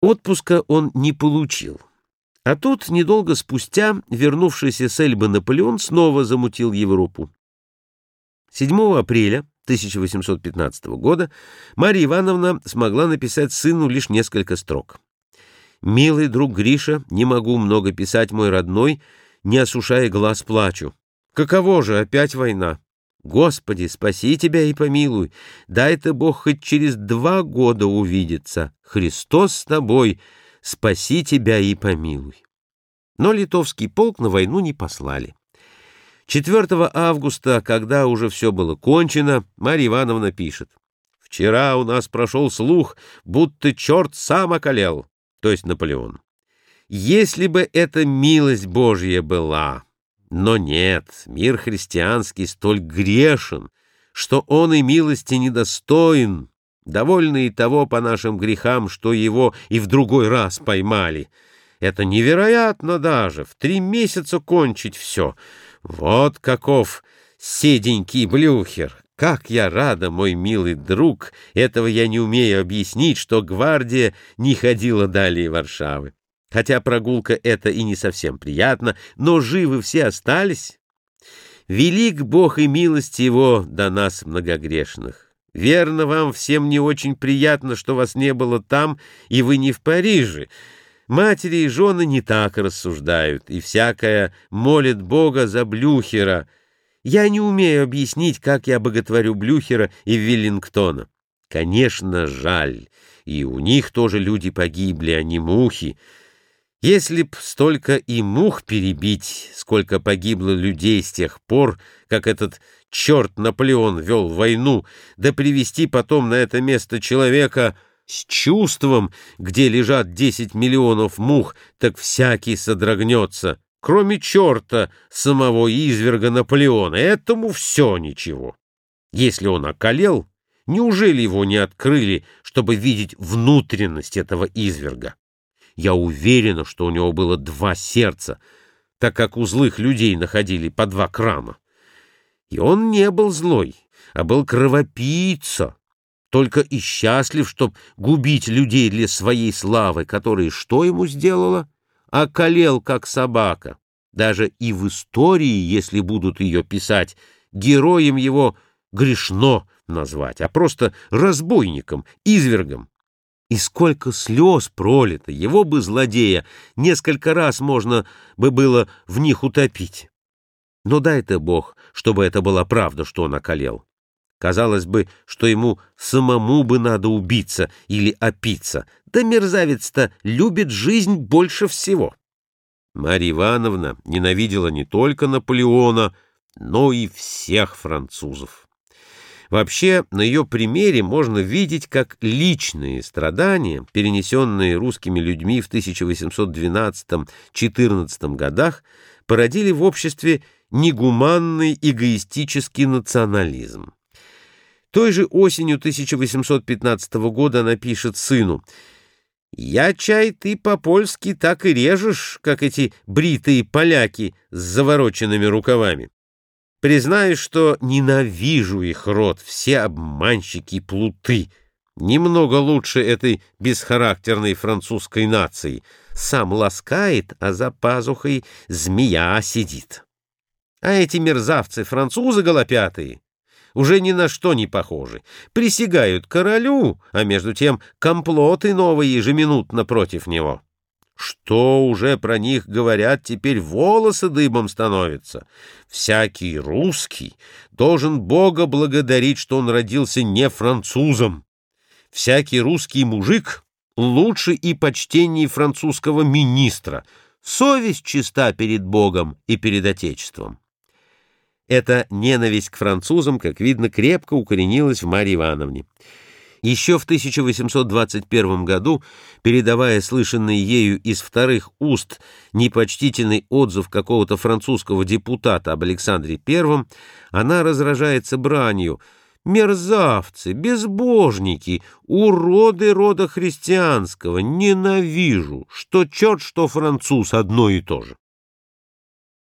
Отпуска он не получил. А тут, недолго спустя, вернувшийся с Эльбы Наполеон снова замутил Европу. 7 апреля 1815 года Марья Ивановна смогла написать сыну лишь несколько строк. «Милый друг Гриша, не могу много писать, мой родной, не осушая глаз плачу. Каково же, опять война? Господи, спаси тебя и помилуй. Дай-то Бог хоть через два года увидеться. Христос с тобой, спаси тебя и помилуй. Но литовский полк на войну не послали. 4 августа, когда уже все было кончено, Марья Ивановна пишет. «Вчера у нас прошел слух, будто черт сам околел, то есть Наполеон. Если бы эта милость Божья была, но нет, мир христианский столь грешен, что он и милости недостоин, довольны и того по нашим грехам, что его и в другой раз поймали. Это невероятно даже, в три месяца кончить все. Вот каков седенький блюхер. Как я рада, мой милый друг, этого я не умею объяснить, что гвардия не ходила далее Варшавы. Хотя прогулка эта и не совсем приятна, но живы все остались. Велик Бог и милость Его до нас многогрешных. Верно, вам всем не очень приятно, что вас не было там, и вы не в Париже. Матери и жены не так рассуждают, и всякая молит Бога за Блюхера. Я не умею объяснить, как я боготворю Блюхера и Веллингтона. Конечно, жаль, и у них тоже люди погибли, а не мухи. Если б столько и мух перебить, сколько погибло людей с тех пор, как этот черт Наполеон вел войну, да привести потом на это место человека с чувством, где лежат десять миллионов мух, так всякий содрогнется, кроме черта самого изверга Наполеона. Этому все ничего. Если он околел, неужели его не открыли, чтобы видеть внутренность этого изверга? Я уверена, что у него было два сердца, так как у злых людей находили по два крана. И он не был злой, а был кровопийца, только и счастлив, чтоб губить людей для своей славы, которые что ему сделала? Околел, как собака. Даже и в истории, если будут ее писать, героем его грешно назвать, а просто разбойником, извергом. И сколько слез пролито, его бы, злодея, несколько раз можно бы было в них утопить. Но дай-то Бог, чтобы это была правда, что он околел. Казалось бы, что ему самому бы надо убиться или опиться, да мерзавец-то любит жизнь больше всего. Марья Ивановна ненавидела не только Наполеона, но и всех французов. Вообще, на ее примере можно видеть, как личные страдания, перенесенные русскими людьми в 1812-14 годах, породили в обществе негуманный эгоистический национализм. Той же осенью 1815 года она пишет сыну «Я, чай, ты по-польски так и режешь, как эти бритые поляки с завороченными рукавами. Признаюсь, что ненавижу их род, все обманщики и плуты. Немного лучше этой бесхарактерной французской нации. Сам ласкает, а за пазухой змея сидит. А эти мерзавцы, французы голопятые, уже ни на что не похожи. Присягают королю, а между тем комплоты новые ежеминутно против него. Что уже про них говорят, теперь волосы дыбом становятся. Всякий русский должен Бога благодарить, что он родился не французом. Всякий русский мужик лучше и почтеннее французского министра. Совесть чиста перед Богом и перед Отечеством. Эта ненависть к французам, как видно, крепко укоренилась в Марье Ивановне. Еще в 1821 году, передавая слышанный ею из вторых уст непочтительный отзыв какого-то французского депутата об Александре I, она разражается бранью «Мерзавцы, безбожники, уроды рода христианского, ненавижу, что черт, что француз одно и то же».